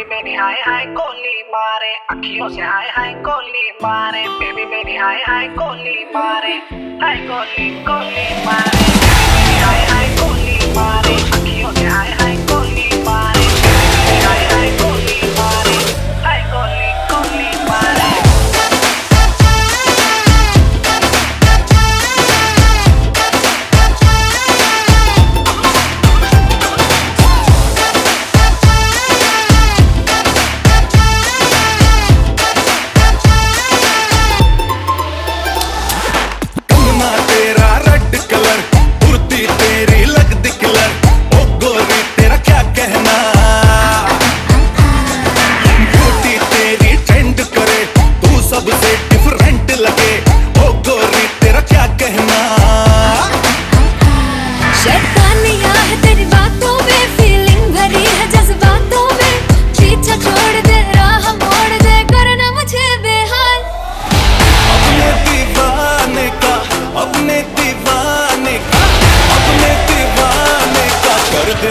Baby मेरी हाय हाय गोली मारे अखियों से हाय हाय कोली मारे बेबी मेरी हाय हाय गोली मारे हाय मारे बेबी मेरी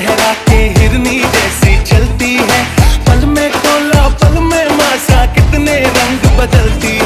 लहरा के हिरनी जैसी चलती है। पल में कोला पल में मासा, कितने रंग बदलती